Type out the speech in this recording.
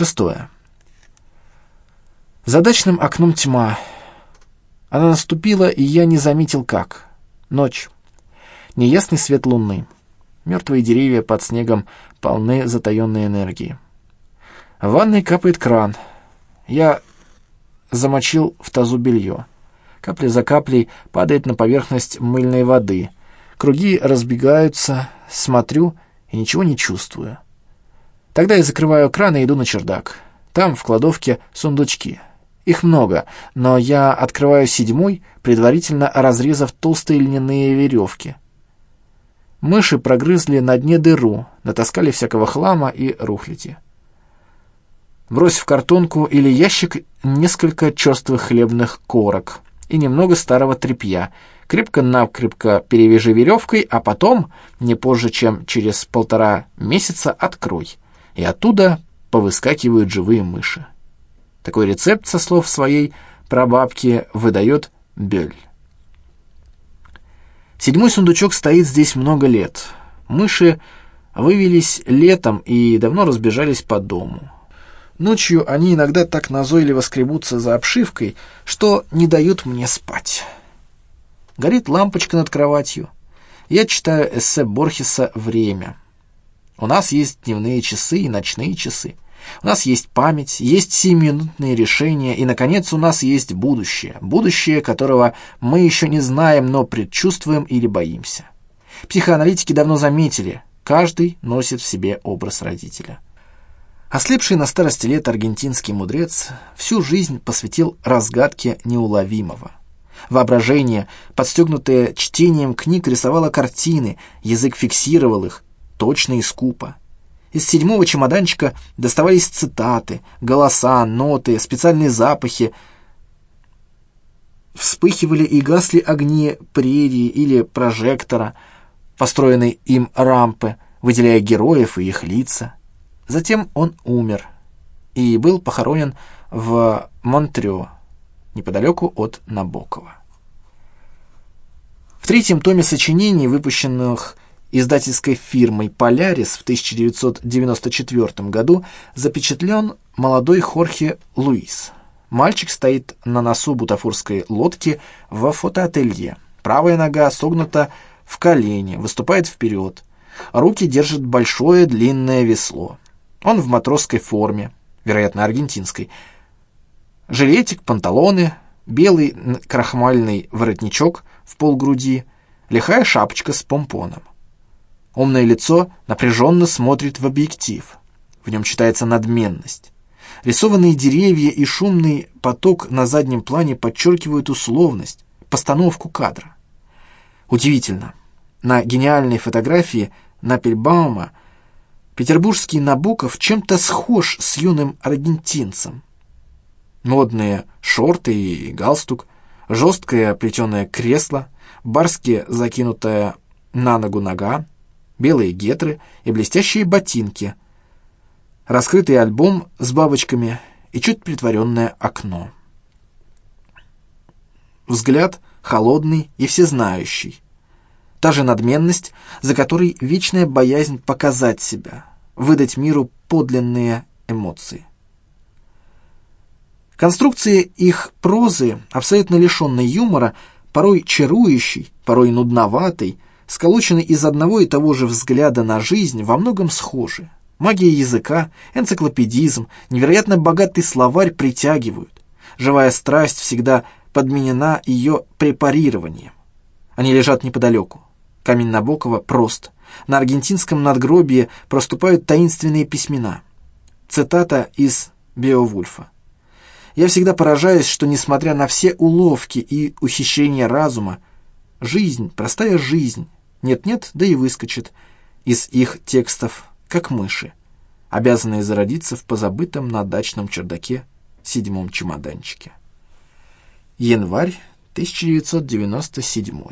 Шестое. За дачным окном тьма. Она наступила, и я не заметил как. Ночь. Неясный свет луны. Мертвые деревья под снегом полны затаенной энергии. В ванной капает кран. Я замочил в тазу белье. Капля за каплей падает на поверхность мыльной воды. Круги разбегаются, смотрю и ничего не чувствую. Тогда я закрываю кран и иду на чердак. Там, в кладовке, сундучки. Их много, но я открываю седьмой, предварительно разрезав толстые льняные веревки. Мыши прогрызли на дне дыру, натаскали всякого хлама и рухляти. Брось в картонку или ящик несколько черствых хлебных корок и немного старого тряпья. Крепко-накрепко перевяжи веревкой, а потом, не позже, чем через полтора месяца, открой. И оттуда повыскакивают живые мыши. Такой рецепт, со слов своей прабабки, выдает Бёль. Седьмой сундучок стоит здесь много лет. Мыши вывелись летом и давно разбежались по дому. Ночью они иногда так назойливо скребутся за обшивкой, что не дают мне спать. Горит лампочка над кроватью. Я читаю эссе Борхеса «Время». У нас есть дневные часы и ночные часы. У нас есть память, есть сиюминутные решения, и, наконец, у нас есть будущее. Будущее, которого мы еще не знаем, но предчувствуем или боимся. Психоаналитики давно заметили, каждый носит в себе образ родителя. Ослепший на старости лет аргентинский мудрец всю жизнь посвятил разгадке неуловимого. Воображение, подстегнутое чтением книг, рисовало картины, язык фиксировал их, точно и скупо. Из седьмого чемоданчика доставались цитаты, голоса, ноты, специальные запахи. Вспыхивали и гасли огни прерии или прожектора, построенной им рампы, выделяя героев и их лица. Затем он умер и был похоронен в Монтрё, неподалеку от Набокова. В третьем томе сочинений, выпущенных издательской фирмой «Полярис» в 1994 году, запечатлен молодой Хорхе Луис. Мальчик стоит на носу бутафорской лодки в фотоателье. Правая нога согнута в колени, выступает вперед. Руки держат большое длинное весло. Он в матросской форме, вероятно, аргентинской. Жилетик, панталоны, белый крахмальный воротничок в полгруди, лихая шапочка с помпоном. Умное лицо напряженно смотрит в объектив. В нем читается надменность. Рисованные деревья и шумный поток на заднем плане подчеркивают условность, постановку кадра. Удивительно. На гениальной фотографии Напельбаума Петербургский Набоков чем-то схож с юным аргентинцем. Модные шорты и галстук, жесткое плетеное кресло, барски закинутая на ногу нога, белые гетры и блестящие ботинки, раскрытый альбом с бабочками и чуть притворенное окно. Взгляд холодный и всезнающий. Та же надменность, за которой вечная боязнь показать себя, выдать миру подлинные эмоции. Конструкция их прозы, абсолютно лишенной юмора, порой чарующей, порой нудноватой, сколоченной из одного и того же взгляда на жизнь, во многом схожи. Магия языка, энциклопедизм, невероятно богатый словарь притягивают. Живая страсть всегда подменена ее препарированием. Они лежат неподалеку. Камень Набокова прост. На аргентинском надгробии проступают таинственные письмена. Цитата из Беовульфа. «Я всегда поражаюсь, что, несмотря на все уловки и ухищрения разума, жизнь, простая жизнь, нет-нет, да и выскочит из их текстов, как мыши, обязанные зародиться в позабытом на дачном чердаке седьмом чемоданчике. Январь 1997